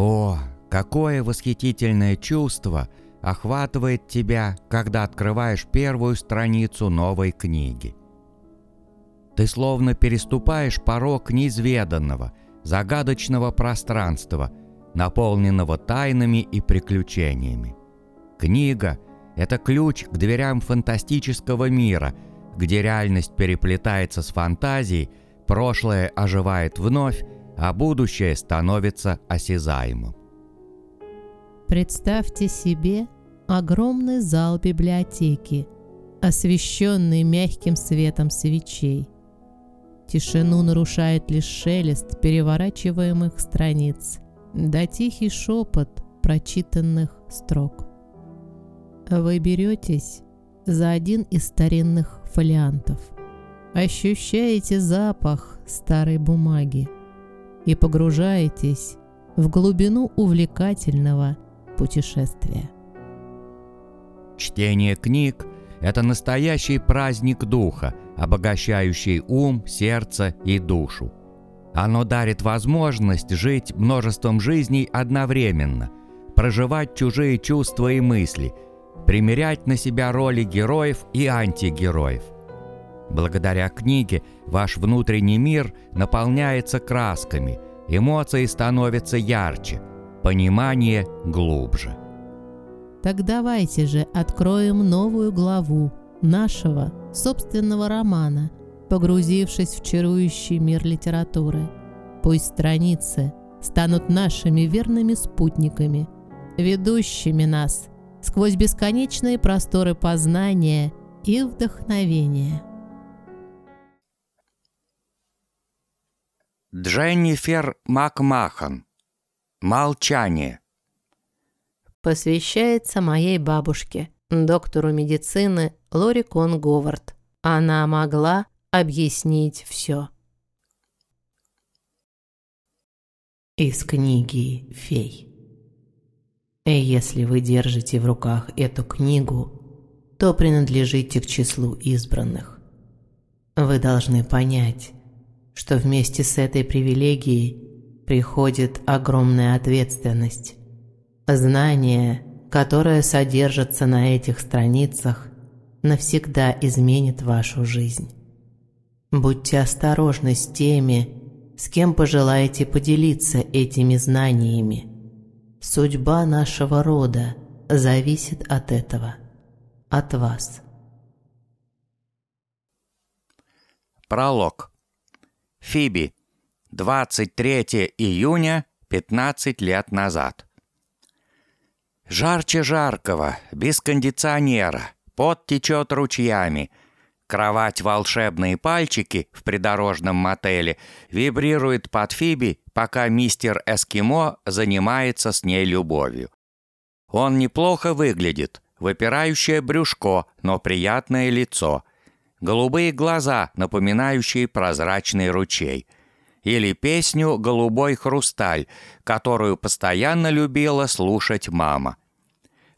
О, какое восхитительное чувство охватывает тебя, когда открываешь первую страницу новой книги. Ты словно переступаешь порог неизведанного, загадочного пространства, наполненного тайнами и приключениями. Книга — это ключ к дверям фантастического мира, где реальность переплетается с фантазией, прошлое оживает вновь, а будущее становится осязаемым. Представьте себе огромный зал библиотеки, освещенный мягким светом свечей. Тишину нарушает лишь шелест переворачиваемых страниц, да тихий шепот прочитанных строк. Вы беретесь за один из старинных фолиантов, ощущаете запах старой бумаги и погружаетесь в глубину увлекательного путешествия. Чтение книг – это настоящий праздник духа, обогащающий ум, сердце и душу. Оно дарит возможность жить множеством жизней одновременно, проживать чужие чувства и мысли, примерять на себя роли героев и антигероев. Благодаря книге ваш внутренний мир наполняется красками, эмоции становятся ярче, понимание глубже. Так давайте же откроем новую главу нашего собственного романа, погрузившись в чарующий мир литературы. Пусть страницы станут нашими верными спутниками, ведущими нас сквозь бесконечные просторы познания и вдохновения. Дженнифер Макмахан. Молчание. Посвящается моей бабушке, доктору медицины Лори Кон Говард. Она могла объяснить все. Из книги «Фей». И если вы держите в руках эту книгу, то принадлежите к числу избранных. Вы должны понять, что вместе с этой привилегией приходит огромная ответственность. Знание, которое содержится на этих страницах, навсегда изменит вашу жизнь. Будьте осторожны с теми, с кем пожелаете поделиться этими знаниями. Судьба нашего рода зависит от этого, от вас. Пролог. Фиби. 23 июня, 15 лет назад. Жарче жаркого, без кондиционера, пот течет ручьями. Кровать «Волшебные пальчики» в придорожном мотеле вибрирует под Фиби, пока мистер Эскимо занимается с ней любовью. Он неплохо выглядит, выпирающее брюшко, но приятное лицо – голубые глаза, напоминающие прозрачный ручей, или песню «Голубой хрусталь», которую постоянно любила слушать мама.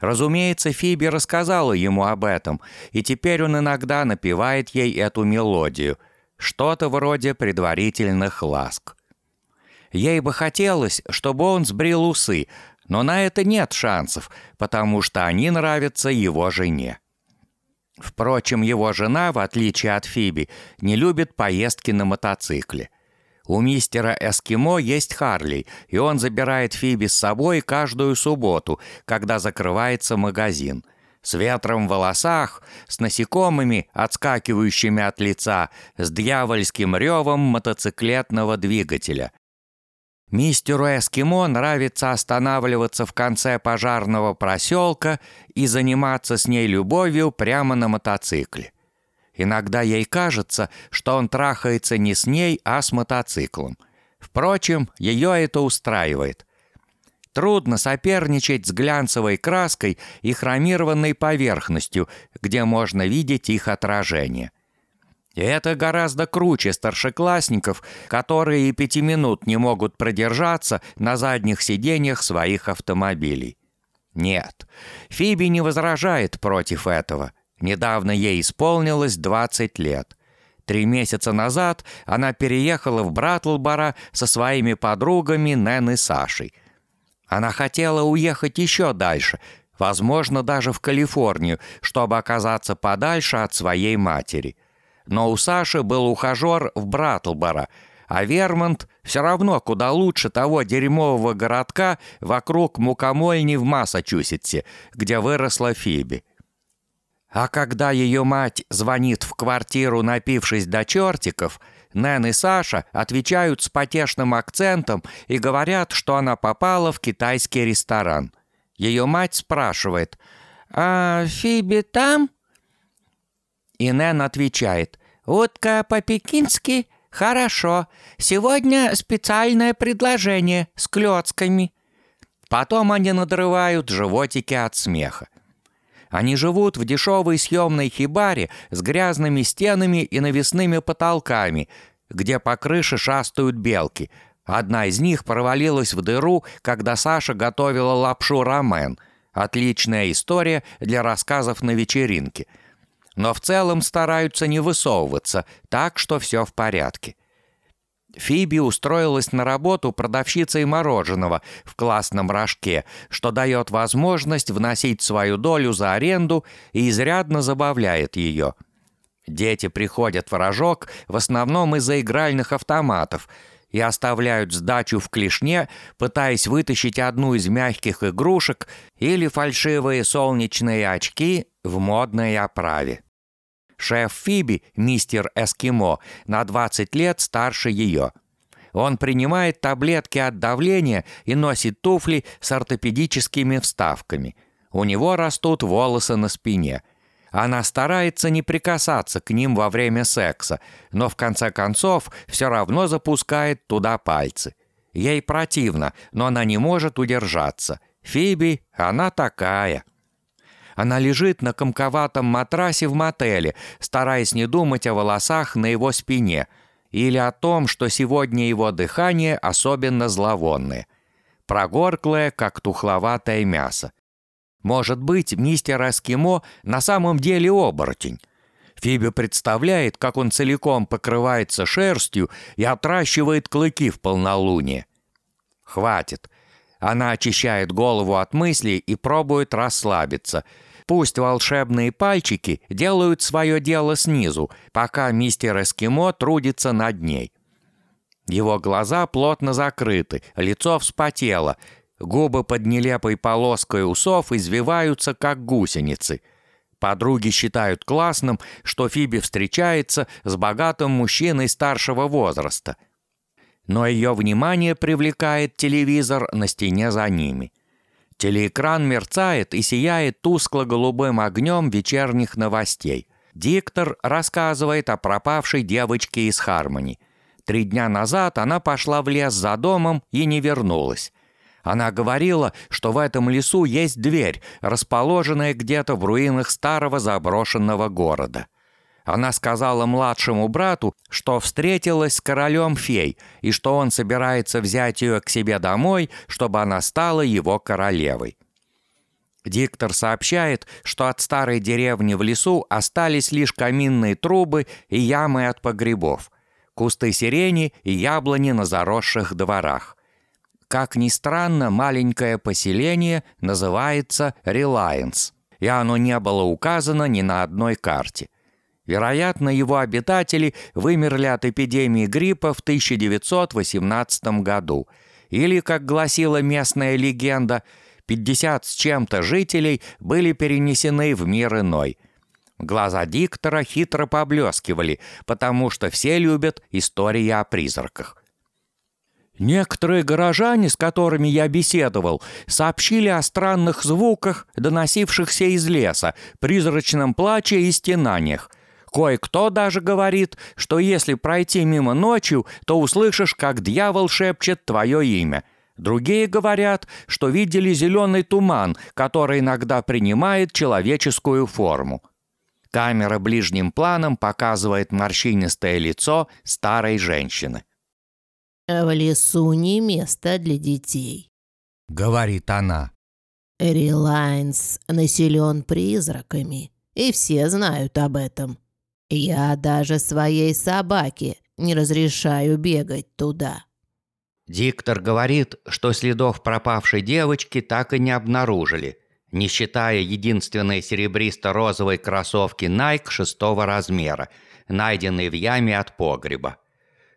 Разумеется, Фиби рассказала ему об этом, и теперь он иногда напевает ей эту мелодию, что-то вроде предварительных ласк. Ей бы хотелось, чтобы он сбрил усы, но на это нет шансов, потому что они нравятся его жене. Впрочем, его жена, в отличие от Фиби, не любит поездки на мотоцикле. У мистера Эскимо есть Харли, и он забирает Фиби с собой каждую субботу, когда закрывается магазин. С ветром в волосах, с насекомыми, отскакивающими от лица, с дьявольским ревом мотоциклетного двигателя. Мистеру Эскимо нравится останавливаться в конце пожарного проселка и заниматься с ней любовью прямо на мотоцикле. Иногда ей кажется, что он трахается не с ней, а с мотоциклом. Впрочем, ее это устраивает. Трудно соперничать с глянцевой краской и хромированной поверхностью, где можно видеть их отражение – это гораздо круче старшеклассников, которые и пяти минут не могут продержаться на задних сиденьях своих автомобилей. Нет, Фиби не возражает против этого. Недавно ей исполнилось 20 лет. Три месяца назад она переехала в Братлбора со своими подругами Нэн и Сашей. Она хотела уехать еще дальше, возможно, даже в Калифорнию, чтобы оказаться подальше от своей матери. Но у Саши был ухажер в Братлборо, а Вермонт все равно куда лучше того дерьмового городка вокруг мукомольни в Массачусетсе, где выросла Фиби. А когда ее мать звонит в квартиру, напившись до чертиков, Нэн и Саша отвечают с потешным акцентом и говорят, что она попала в китайский ресторан. Ее мать спрашивает «А Фиби там?» И Нэн отвечает «Утка по-пекински? Хорошо. Сегодня специальное предложение с клёцками». Потом они надрывают животики от смеха. Они живут в дешевой съемной хибаре с грязными стенами и навесными потолками, где по крыше шастают белки. Одна из них провалилась в дыру, когда Саша готовила лапшу рамен. Отличная история для рассказов на вечеринке. Но в целом стараются не высовываться, так что все в порядке. Фиби устроилась на работу продавщицей мороженого в классном рожке, что дает возможность вносить свою долю за аренду и изрядно забавляет ее. Дети приходят в рожок в основном из-за игральных автоматов и оставляют сдачу в клешне, пытаясь вытащить одну из мягких игрушек или фальшивые солнечные очки в модной оправе. Шеф Фиби, мистер Эскимо, на 20 лет старше ее. Он принимает таблетки от давления и носит туфли с ортопедическими вставками. У него растут волосы на спине. Она старается не прикасаться к ним во время секса, но в конце концов все равно запускает туда пальцы. Ей противно, но она не может удержаться. Фиби, она такая. Она лежит на комковатом матрасе в мотеле, стараясь не думать о волосах на его спине или о том, что сегодня его дыхание особенно зловонное, прогорклое, как тухловатое мясо. Может быть, мистер Эскимо на самом деле оборотень. Фиби представляет, как он целиком покрывается шерстью и отращивает клыки в полнолуние. Хватит. Она очищает голову от мыслей и пробует расслабиться – Пусть волшебные пальчики делают свое дело снизу, пока мистер Эскимо трудится над ней. Его глаза плотно закрыты, лицо вспотело, губы под нелепой полоской усов извиваются, как гусеницы. Подруги считают классным, что Фиби встречается с богатым мужчиной старшего возраста. Но ее внимание привлекает телевизор на стене за ними – Телеэкран мерцает и сияет тускло-голубым огнем вечерних новостей. Диктор рассказывает о пропавшей девочке из Хармони. Три дня назад она пошла в лес за домом и не вернулась. Она говорила, что в этом лесу есть дверь, расположенная где-то в руинах старого заброшенного города. Она сказала младшему брату, что встретилась с королем фей и что он собирается взять ее к себе домой, чтобы она стала его королевой. Диктор сообщает, что от старой деревни в лесу остались лишь каминные трубы и ямы от погребов, кусты сирени и яблони на заросших дворах. Как ни странно, маленькое поселение называется Релайенс, и оно не было указано ни на одной карте – Вероятно, его обитатели вымерли от эпидемии гриппа в 1918 году. Или, как гласила местная легенда, 50 с чем-то жителей были перенесены в мир иной. Глаза диктора хитро поблескивали, потому что все любят истории о призраках. Некоторые горожане, с которыми я беседовал, сообщили о странных звуках, доносившихся из леса, призрачном плаче и стенаниях – Кое-кто даже говорит, что если пройти мимо ночью, то услышишь, как дьявол шепчет твое имя. Другие говорят, что видели зеленый туман, который иногда принимает человеческую форму. Камера ближним планом показывает морщинистое лицо старой женщины. «В лесу не место для детей», — говорит она. «Релайнс населен призраками, и все знают об этом. Я даже своей собаке не разрешаю бегать туда». Диктор говорит, что следов пропавшей девочки так и не обнаружили, не считая единственной серебристо-розовой кроссовки Nike шестого размера, найденной в яме от погреба.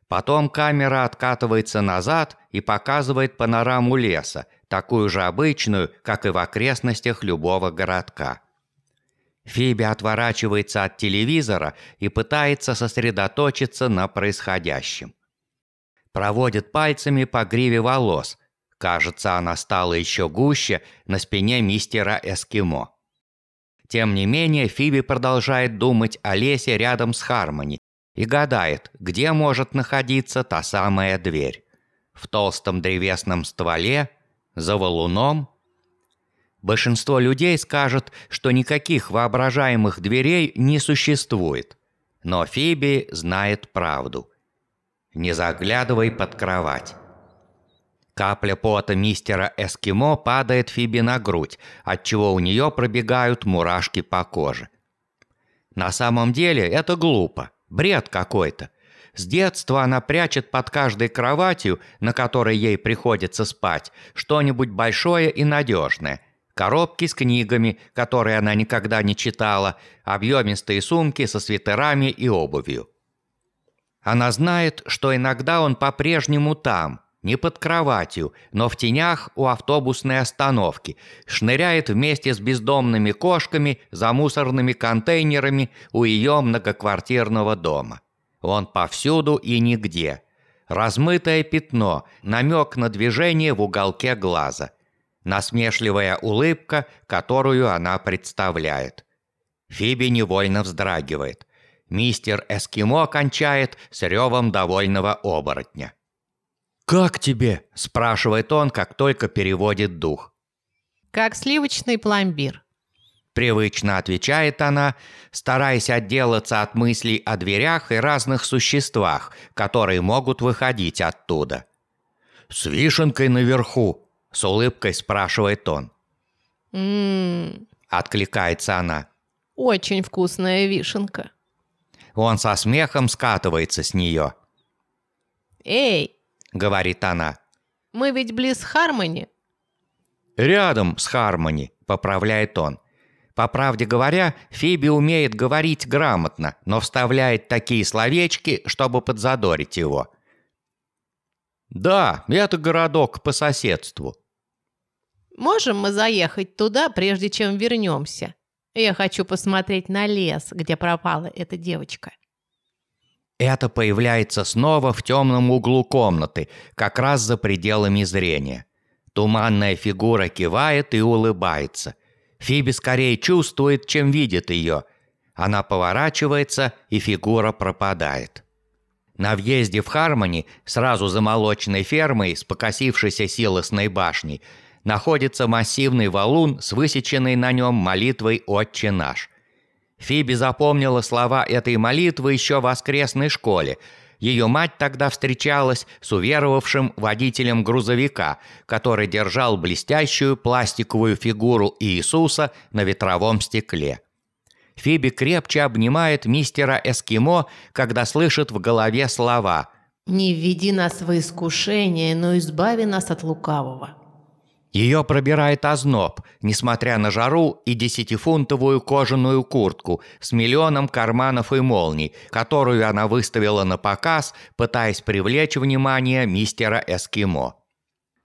Потом камера откатывается назад и показывает панораму леса, такую же обычную, как и в окрестностях любого городка. Фиби отворачивается от телевизора и пытается сосредоточиться на происходящем. Проводит пальцами по гриве волос. Кажется, она стала еще гуще на спине мистера Эскимо. Тем не менее, Фиби продолжает думать о лесе рядом с Хармони и гадает, где может находиться та самая дверь. В толстом древесном стволе, за валуном. Большинство людей скажет, что никаких воображаемых дверей не существует. Но Фиби знает правду. Не заглядывай под кровать. Капля пота мистера Эскимо падает Фиби на грудь, отчего у нее пробегают мурашки по коже. На самом деле это глупо, бред какой-то. С детства она прячет под каждой кроватью, на которой ей приходится спать, что-нибудь большое и надежное. Коробки с книгами, которые она никогда не читала, объемистые сумки со свитерами и обувью. Она знает, что иногда он по-прежнему там, не под кроватью, но в тенях у автобусной остановки, шныряет вместе с бездомными кошками за мусорными контейнерами у ее многоквартирного дома. Он повсюду и нигде. Размытое пятно, намек на движение в уголке глаза. Насмешливая улыбка, которую она представляет. Фиби невольно вздрагивает. Мистер Эскимо кончает с ревом довольного оборотня. «Как тебе?» – спрашивает он, как только переводит дух. «Как сливочный пломбир». Привычно отвечает она, стараясь отделаться от мыслей о дверях и разных существах, которые могут выходить оттуда. «С вишенкой наверху», – с улыбкой спрашивает он. «Ммм...» – откликается она. «Очень вкусная вишенка». Он со смехом скатывается с нее. «Эй, — говорит она. «Мы ведь близ Хармони». «Рядом с Хармони», — поправляет он. По правде говоря, Фиби умеет говорить грамотно, но вставляет такие словечки, чтобы подзадорить его. «Да, это городок по соседству». «Можем мы заехать туда, прежде чем вернемся? Я хочу посмотреть на лес, где пропала эта девочка». Это появляется снова в темном углу комнаты, как раз за пределами зрения. Туманная фигура кивает и улыбается. Фиби скорее чувствует, чем видит ее. Она поворачивается, и фигура пропадает. На въезде в Хармони, сразу за молочной фермой с покосившейся силосной башней, находится массивный валун с высеченной на нем молитвой «Отче наш». Фиби запомнила слова этой молитвы еще в воскресной школе. Ее мать тогда встречалась с уверовавшим водителем грузовика, который держал блестящую пластиковую фигуру Иисуса на ветровом стекле. Фиби крепче обнимает мистера Эскимо, когда слышит в голове слова «Не введи нас в искушение, но избави нас от лукавого». Ее пробирает озноб, несмотря на жару и десятифунтовую кожаную куртку с миллионом карманов и молний, которую она выставила на показ, пытаясь привлечь внимание мистера Эскимо.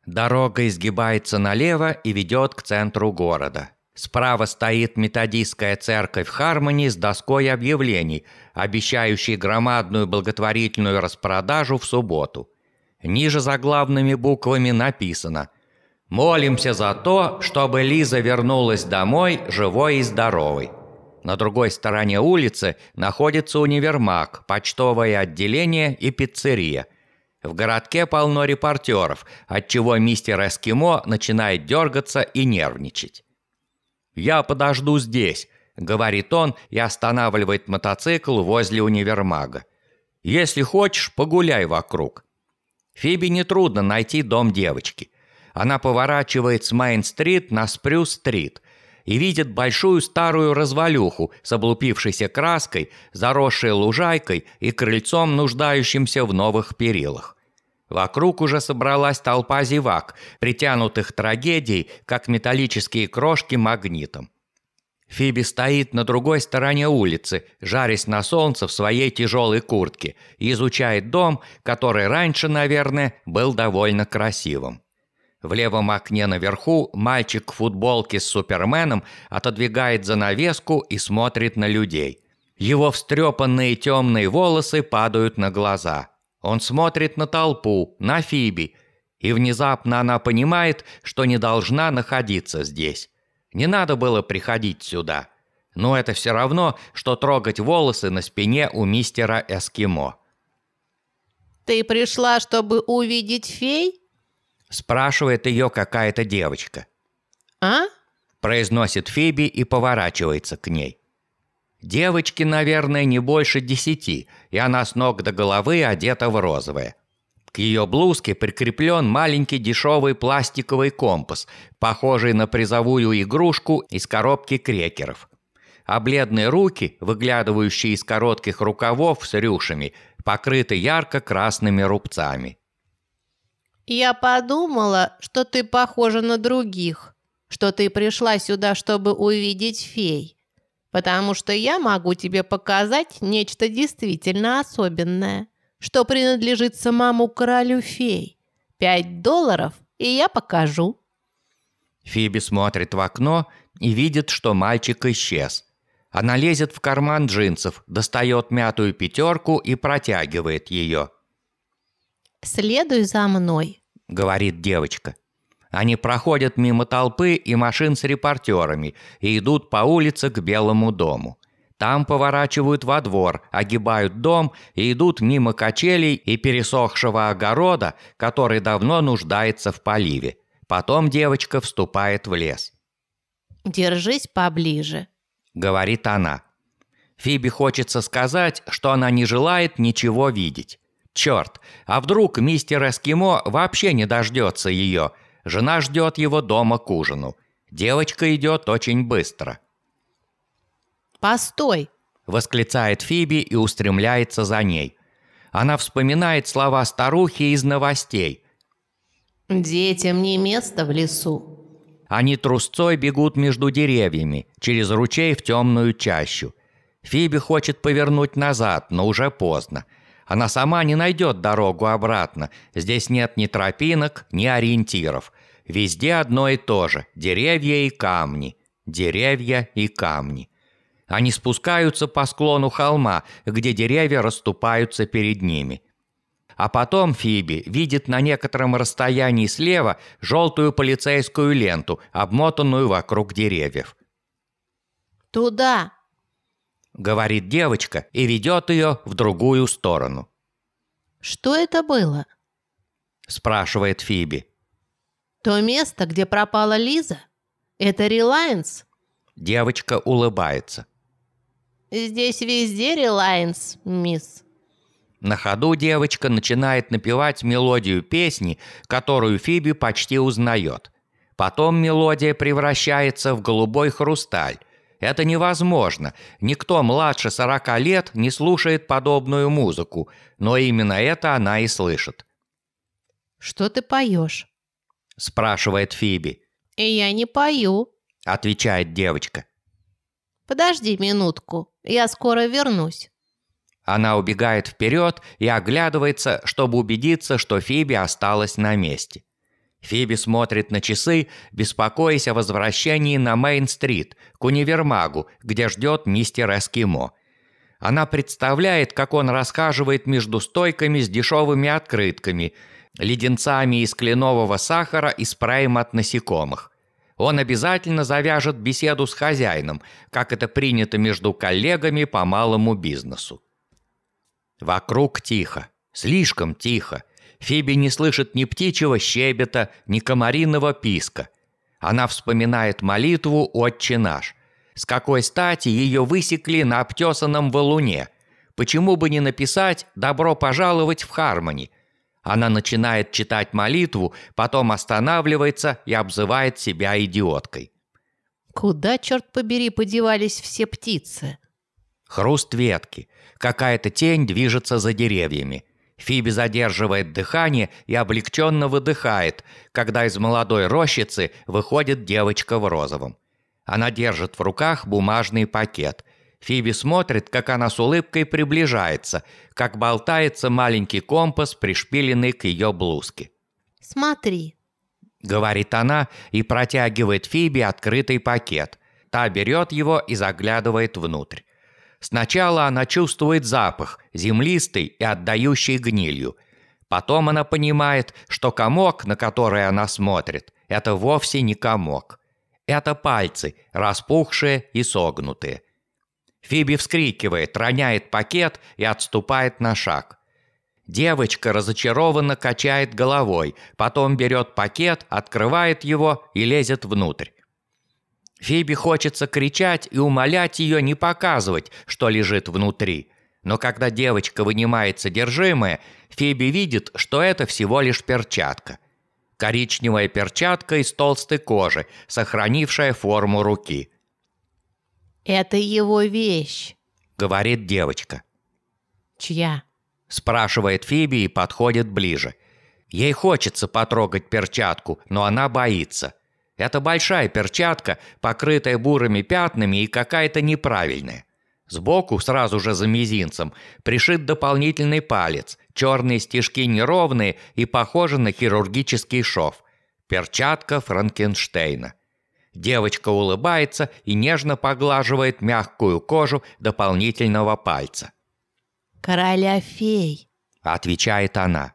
Дорога изгибается налево и ведет к центру города. Справа стоит методистская церковь Хармони с доской объявлений, обещающей громадную благотворительную распродажу в субботу. Ниже заглавными буквами написано – Молимся за то, чтобы Лиза вернулась домой живой и здоровой. На другой стороне улицы находится универмаг, почтовое отделение и пиццерия. В городке полно репортеров, отчего мистер Эскимо начинает дергаться и нервничать. «Я подожду здесь», — говорит он и останавливает мотоцикл возле универмага. «Если хочешь, погуляй вокруг». Фиби нетрудно найти дом девочки — она поворачивает с Майн-стрит на Спрю-стрит и видит большую старую развалюху с облупившейся краской, заросшей лужайкой и крыльцом, нуждающимся в новых перилах. Вокруг уже собралась толпа зевак, притянутых трагедией, как металлические крошки магнитом. Фиби стоит на другой стороне улицы, жарясь на солнце в своей тяжелой куртке, и изучает дом, который раньше, наверное, был довольно красивым. В левом окне наверху мальчик в футболке с Суперменом отодвигает занавеску и смотрит на людей. Его встрепанные темные волосы падают на глаза. Он смотрит на толпу, на Фиби, и внезапно она понимает, что не должна находиться здесь. Не надо было приходить сюда. Но это все равно, что трогать волосы на спине у мистера Эскимо. «Ты пришла, чтобы увидеть фей?» Спрашивает ее какая-то девочка. «А?» Произносит Фиби и поворачивается к ней. Девочке, наверное, не больше десяти, и она с ног до головы одета в розовое. К ее блузке прикреплен маленький дешевый пластиковый компас, похожий на призовую игрушку из коробки крекеров. А бледные руки, выглядывающие из коротких рукавов с рюшами, покрыты ярко-красными рубцами. «Я подумала, что ты похожа на других, что ты пришла сюда, чтобы увидеть фей, потому что я могу тебе показать нечто действительно особенное» что принадлежит самому королю фей. Пять долларов, и я покажу». Фиби смотрит в окно и видит, что мальчик исчез. Она лезет в карман джинсов, достает мятую пятерку и протягивает ее. «Следуй за мной», — говорит девочка. Они проходят мимо толпы и машин с репортерами и идут по улице к Белому дому. Там поворачивают во двор, огибают дом и идут мимо качелей и пересохшего огорода, который давно нуждается в поливе. Потом девочка вступает в лес. «Держись поближе», — говорит она. Фиби хочется сказать, что она не желает ничего видеть. Черт, а вдруг мистер Эскимо вообще не дождется ее? Жена ждет его дома к ужину. Девочка идет очень быстро. «Постой!» – восклицает Фиби и устремляется за ней. Она вспоминает слова старухи из новостей. «Детям не место в лесу». Они трусцой бегут между деревьями, через ручей в темную чащу. Фиби хочет повернуть назад, но уже поздно. Она сама не найдет дорогу обратно. Здесь нет ни тропинок, ни ориентиров. Везде одно и то же – деревья и камни. Деревья и камни. Они спускаются по склону холма, где деревья расступаются перед ними. А потом Фиби видит на некотором расстоянии слева желтую полицейскую ленту, обмотанную вокруг деревьев. «Туда!» — говорит девочка и ведет ее в другую сторону. «Что это было?» — спрашивает Фиби. «То место, где пропала Лиза? Это Релайнс?» Девочка улыбается. «Здесь везде Релайнс, мисс». На ходу девочка начинает напевать мелодию песни, которую Фиби почти узнает. Потом мелодия превращается в голубой хрусталь. Это невозможно. Никто младше 40 лет не слушает подобную музыку, но именно это она и слышит. «Что ты поешь?» – спрашивает Фиби. «Я не пою», – отвечает девочка. «Подожди минутку, я скоро вернусь». Она убегает вперед и оглядывается, чтобы убедиться, что Фиби осталась на месте. Фиби смотрит на часы, беспокоясь о возвращении на Мейн-стрит, к универмагу, где ждет мистер Эскимо. Она представляет, как он расхаживает между стойками с дешевыми открытками, леденцами из кленового сахара и спреем от насекомых. Он обязательно завяжет беседу с хозяином, как это принято между коллегами по малому бизнесу. Вокруг тихо, слишком тихо. Фиби не слышит ни птичьего щебета, ни комариного писка. Она вспоминает молитву «Отче наш». С какой стати ее высекли на обтесанном валуне? Почему бы не написать «Добро пожаловать в Хармони»? Она начинает читать молитву, потом останавливается и обзывает себя идиоткой. Куда, черт побери, подевались все птицы? Хруст ветки. Какая-то тень движется за деревьями. Фиби задерживает дыхание и облегченно выдыхает, когда из молодой рощицы выходит девочка в розовом. Она держит в руках бумажный пакет. Фиби смотрит, как она с улыбкой приближается, как болтается маленький компас, пришпиленный к ее блузке. «Смотри», — говорит она и протягивает Фиби открытый пакет. Та берет его и заглядывает внутрь. Сначала она чувствует запах, землистый и отдающий гнилью. Потом она понимает, что комок, на который она смотрит, это вовсе не комок. Это пальцы, распухшие и согнутые. Фиби вскрикивает, роняет пакет и отступает на шаг. Девочка разочарованно качает головой, потом берет пакет, открывает его и лезет внутрь. Фиби хочется кричать и умолять ее не показывать, что лежит внутри. Но когда девочка вынимает содержимое, Фиби видит, что это всего лишь перчатка. Коричневая перчатка из толстой кожи, сохранившая форму руки. «Это его вещь», — говорит девочка. «Чья?» — спрашивает Фиби и подходит ближе. Ей хочется потрогать перчатку, но она боится. Это большая перчатка, покрытая бурыми пятнами и какая-то неправильная. Сбоку, сразу же за мизинцем, пришит дополнительный палец. Черные стежки неровные и похожи на хирургический шов. Перчатка Франкенштейна. Девочка улыбается и нежно поглаживает мягкую кожу дополнительного пальца. «Короля фей», — отвечает она.